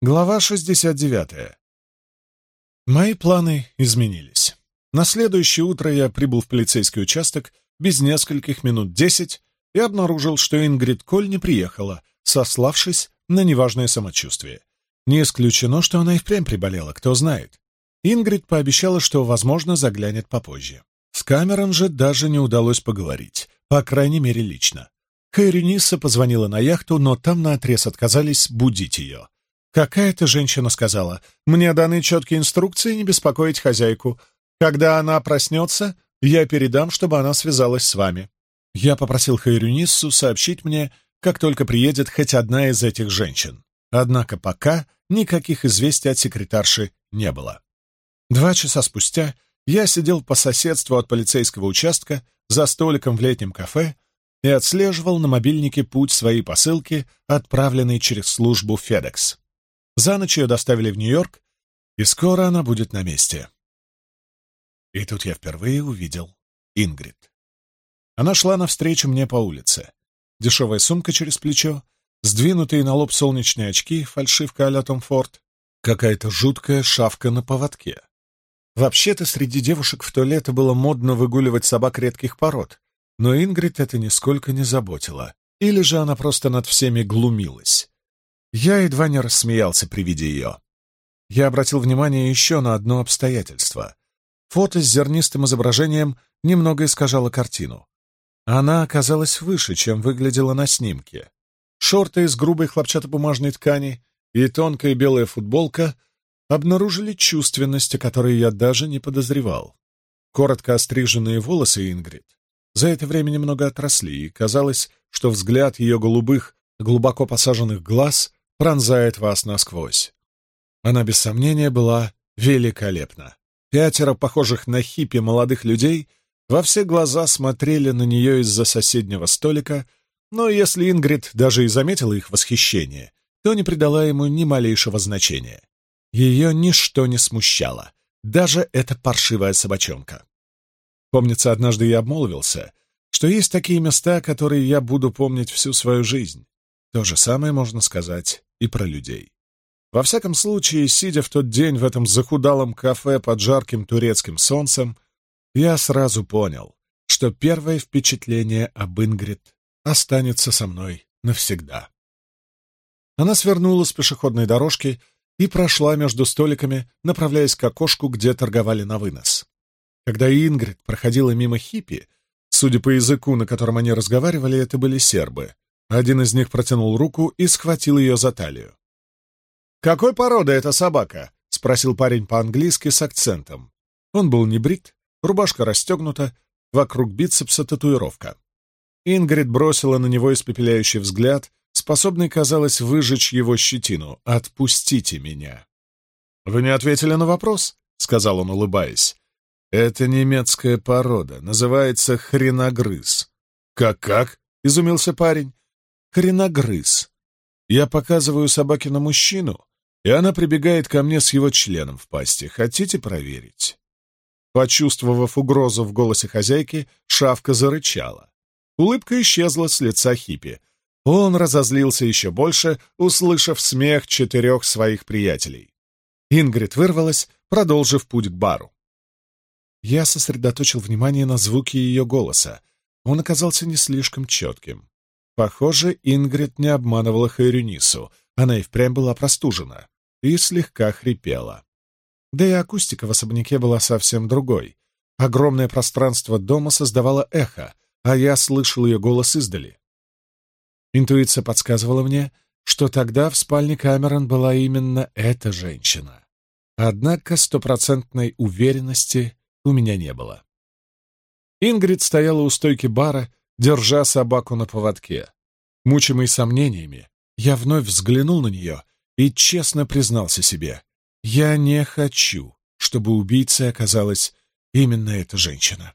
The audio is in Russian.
Глава 69. Мои планы изменились. На следующее утро я прибыл в полицейский участок без нескольких минут десять и обнаружил, что Ингрид Коль не приехала, сославшись на неважное самочувствие. Не исключено, что она и впрямь приболела, кто знает. Ингрид пообещала, что, возможно, заглянет попозже. С Камерон же даже не удалось поговорить, по крайней мере, лично. Кэрри Нисса позвонила на яхту, но там наотрез отказались будить ее. Какая-то женщина сказала, «Мне даны четкие инструкции не беспокоить хозяйку. Когда она проснется, я передам, чтобы она связалась с вами». Я попросил Хайрюниссу сообщить мне, как только приедет хоть одна из этих женщин. Однако пока никаких известий от секретарши не было. Два часа спустя я сидел по соседству от полицейского участка за столиком в летнем кафе и отслеживал на мобильнике путь своей посылки, отправленной через службу FedEx. За ночь ее доставили в Нью-Йорк, и скоро она будет на месте. И тут я впервые увидел Ингрид. Она шла навстречу мне по улице. Дешевая сумка через плечо, сдвинутые на лоб солнечные очки, фальшивка а-ля Том Форд, какая-то жуткая шавка на поводке. Вообще-то среди девушек в то лето было модно выгуливать собак редких пород, но Ингрид это нисколько не заботило. Или же она просто над всеми глумилась. Я едва не рассмеялся при виде ее. Я обратил внимание еще на одно обстоятельство. Фото с зернистым изображением немного искажало картину. Она оказалась выше, чем выглядела на снимке. Шорты из грубой хлопчатобумажной ткани и тонкая белая футболка обнаружили чувственность, о которой я даже не подозревал. Коротко остриженные волосы Ингрид за это время немного отросли, и казалось, что взгляд ее голубых, глубоко посаженных глаз пронзает вас насквозь. Она, без сомнения, была великолепна. Пятеро похожих на хиппи молодых людей во все глаза смотрели на нее из-за соседнего столика, но если Ингрид даже и заметила их восхищение, то не придала ему ни малейшего значения. Ее ничто не смущало, даже эта паршивая собачонка. Помнится, однажды я обмолвился, что есть такие места, которые я буду помнить всю свою жизнь. То же самое можно сказать и про людей. Во всяком случае, сидя в тот день в этом захудалом кафе под жарким турецким солнцем, я сразу понял, что первое впечатление об Ингрид останется со мной навсегда. Она свернула с пешеходной дорожки и прошла между столиками, направляясь к окошку, где торговали на вынос. Когда Ингрид проходила мимо хиппи, судя по языку, на котором они разговаривали, это были сербы — один из них протянул руку и схватил ее за талию. «Какой породы эта собака?» — спросил парень по-английски с акцентом. Он был не брит, рубашка расстегнута, вокруг бицепса татуировка. Ингрид бросила на него испепеляющий взгляд, способный, казалось, выжечь его щетину. «Отпустите меня!» «Вы не ответили на вопрос?» — сказал он, улыбаясь. «Это немецкая порода, называется хреногрыз». «Как-как?» — изумился парень кореногрыз. Я показываю собаке на мужчину, и она прибегает ко мне с его членом в пасти. Хотите проверить?» Почувствовав угрозу в голосе хозяйки, шавка зарычала. Улыбка исчезла с лица хиппи. Он разозлился еще больше, услышав смех четырех своих приятелей. Ингрид вырвалась, продолжив путь к бару. Я сосредоточил внимание на звуке ее голоса. Он оказался не слишком четким. Похоже, Ингрид не обманывала Хайрюнису, она и впрямь была простужена и слегка хрипела. Да и акустика в особняке была совсем другой. Огромное пространство дома создавало эхо, а я слышал ее голос издали. Интуиция подсказывала мне, что тогда в спальне Камерон была именно эта женщина. Однако стопроцентной уверенности у меня не было. Ингрид стояла у стойки бара, держа собаку на поводке мучимый сомнениями, я вновь взглянул на нее и честно признался себе. Я не хочу, чтобы убийцей оказалась именно эта женщина.